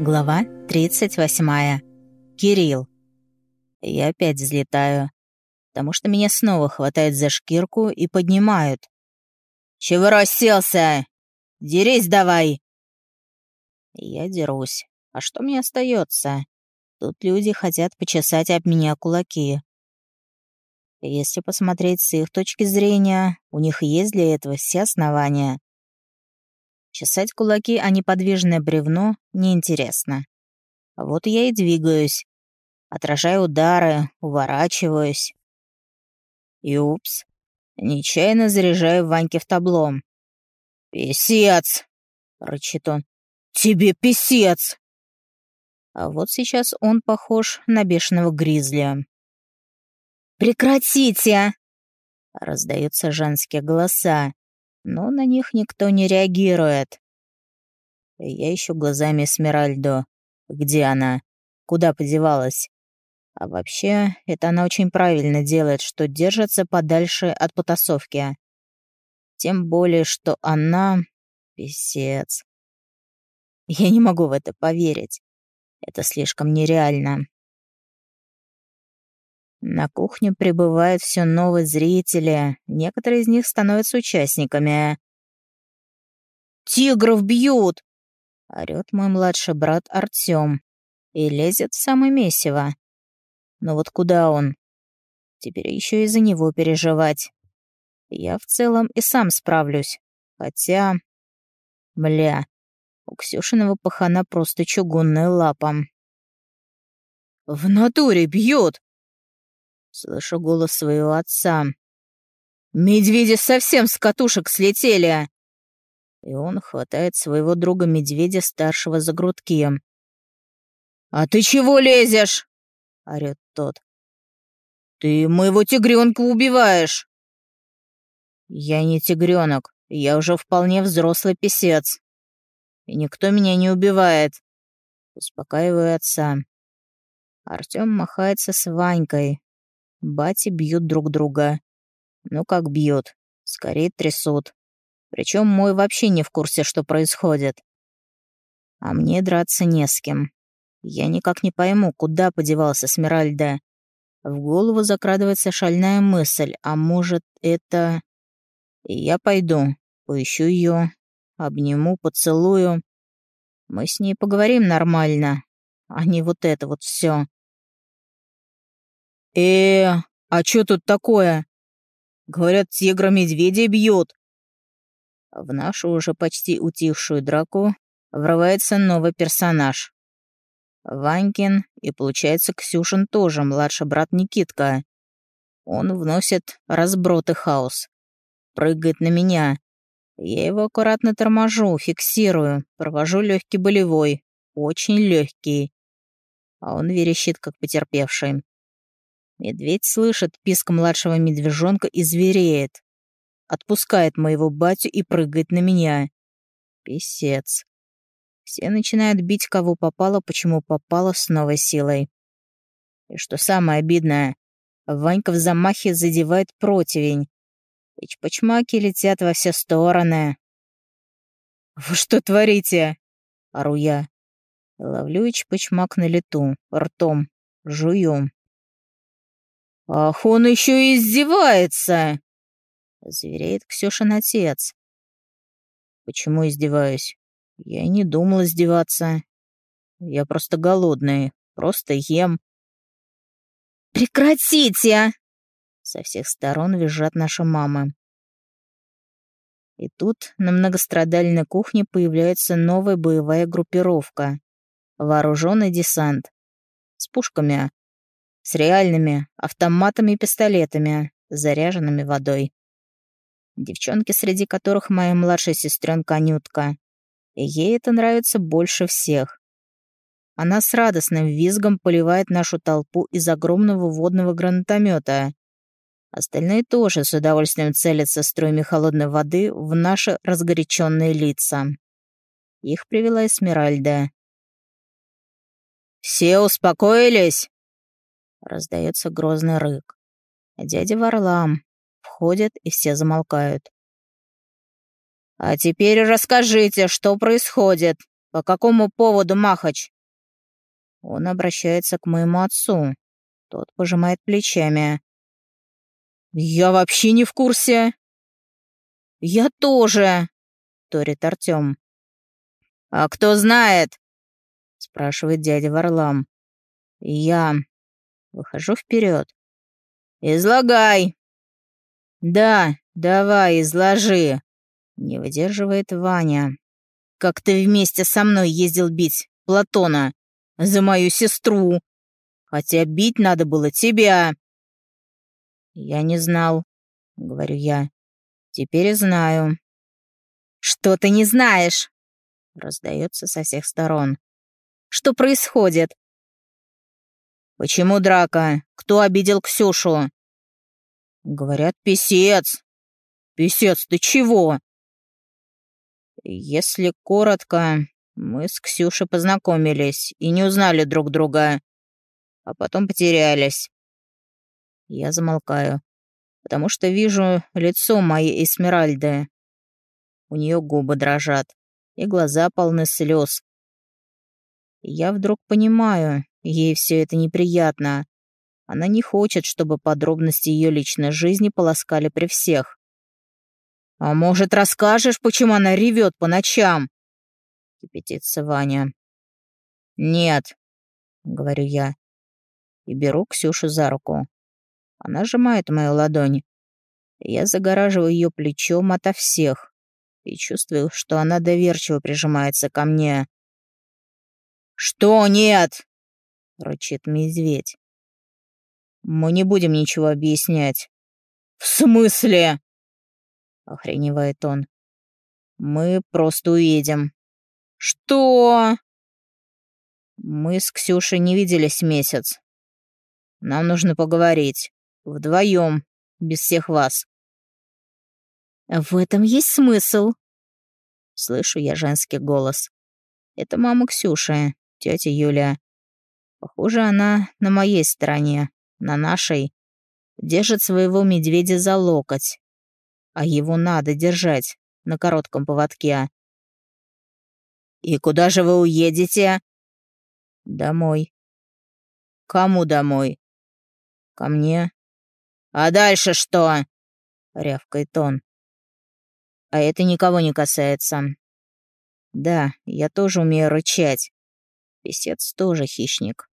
Глава 38. Кирилл. Я опять взлетаю, потому что меня снова хватают за шкирку и поднимают. «Чего расселся? Дерись давай!» Я дерусь. А что мне остается? Тут люди хотят почесать об меня кулаки. Если посмотреть с их точки зрения, у них есть для этого все основания. Чесать кулаки о неподвижное бревно неинтересно. Вот я и двигаюсь. Отражаю удары, уворачиваюсь. И упс, нечаянно заряжаю Ваньке в табло. «Писец!» — рычит он. «Тебе писец!» А вот сейчас он похож на бешеного гризли. «Прекратите!» — раздаются женские голоса но на них никто не реагирует. Я ищу глазами Смиральдо. Где она? Куда подевалась? А вообще, это она очень правильно делает, что держится подальше от потасовки. Тем более, что она... Песец. Я не могу в это поверить. Это слишком нереально. На кухню прибывают все новые зрители, некоторые из них становятся участниками. «Тигров бьют!» — орёт мой младший брат Артём и лезет в самое месиво. Но вот куда он? Теперь еще и за него переживать. Я в целом и сам справлюсь, хотя... Бля, у Ксюшиного пахана просто чугунная лапа. «В натуре бьют!» Слышу голос своего отца. «Медведи совсем с катушек слетели!» И он хватает своего друга-медведя старшего за грудки. «А ты чего лезешь?» — орёт тот. «Ты моего тигренка убиваешь!» «Я не тигренок, я уже вполне взрослый писец. И никто меня не убивает», — успокаиваю отца. Артём махается с Ванькой, Бати бьют друг друга. Ну как бьют? Скорее трясут. Причем мой вообще не в курсе, что происходит. А мне драться не с кем. Я никак не пойму, куда подевался Смиральда. В голову закрадывается шальная мысль, а может, это... Я пойду, поищу ее, обниму, поцелую. Мы с ней поговорим нормально, а не вот это вот все э а чё тут такое? Говорят, тигра медведя бьют. В нашу уже почти утихшую драку врывается новый персонаж. Ванькин и, получается, Ксюшин тоже младший брат Никитка. Он вносит разброд и хаос. Прыгает на меня. Я его аккуратно торможу, фиксирую, провожу легкий болевой, очень легкий. А он верещит, как потерпевший. Медведь слышит писк младшего медвежонка и звереет. Отпускает моего батю и прыгает на меня. Песец. Все начинают бить кого попало, почему попало с новой силой. И что самое обидное, Ванька в замахе задевает противень. И чпочмаки летят во все стороны. «Вы что творите?» — ору я. Ловлю и чпочмак на лету, ртом, жую. «Ах, он еще и издевается!» — звереет Ксюшин отец. «Почему издеваюсь? Я и не думал издеваться. Я просто голодный, просто ем». «Прекратите!» Со всех сторон визжат наши мамы. И тут на многострадальной кухне появляется новая боевая группировка. Вооруженный десант. С пушками, с реальными автоматами и пистолетами, заряженными водой. Девчонки, среди которых моя младшая сестренка Анютка. И ей это нравится больше всех. Она с радостным визгом поливает нашу толпу из огромного водного гранатомета. Остальные тоже с удовольствием целятся струями холодной воды в наши разгоряченные лица. Их привела Эсмеральда. «Все успокоились?» Раздается грозный рык. Дядя Варлам. Входит, и все замолкают. «А теперь расскажите, что происходит. По какому поводу Махач?» Он обращается к моему отцу. Тот пожимает плечами. «Я вообще не в курсе». «Я тоже», — торит Артем. «А кто знает?» — спрашивает дядя Варлам. «Я...» Выхожу вперед. «Излагай!» «Да, давай, изложи!» Не выдерживает Ваня. «Как ты вместе со мной ездил бить Платона за мою сестру, хотя бить надо было тебя!» «Я не знал», — говорю я. «Теперь знаю». «Что ты не знаешь?» — раздается со всех сторон. «Что происходит?» «Почему драка? Кто обидел Ксюшу?» «Говорят, писец». «Писец, ты чего?» «Если коротко, мы с Ксюшей познакомились и не узнали друг друга, а потом потерялись. Я замолкаю, потому что вижу лицо моей Эсмеральды. У нее губы дрожат, и глаза полны слез. я вдруг понимаю, ей все это неприятно. Она не хочет, чтобы подробности ее личной жизни полоскали при всех. «А может, расскажешь, почему она ревет по ночам?» — кипятится Ваня. «Нет», — говорю я, и беру Ксюшу за руку. Она сжимает мою ладонь. Я загораживаю ее плечом ото всех и чувствую, что она доверчиво прижимается ко мне. «Что нет?» — рычит медведь. «Мы не будем ничего объяснять». «В смысле?» — охреневает он. «Мы просто уедем». «Что?» «Мы с Ксюшей не виделись месяц. Нам нужно поговорить». Вдвоем, без всех вас. В этом есть смысл. Слышу я женский голос. Это мама Ксюши, тетя Юля. Похоже, она на моей стороне, на нашей. Держит своего медведя за локоть. А его надо держать на коротком поводке. «И куда же вы уедете?» «Домой». «Кому домой?» «Ко мне. «А дальше что?» — рявкает он. «А это никого не касается». «Да, я тоже умею рычать. Песец тоже хищник.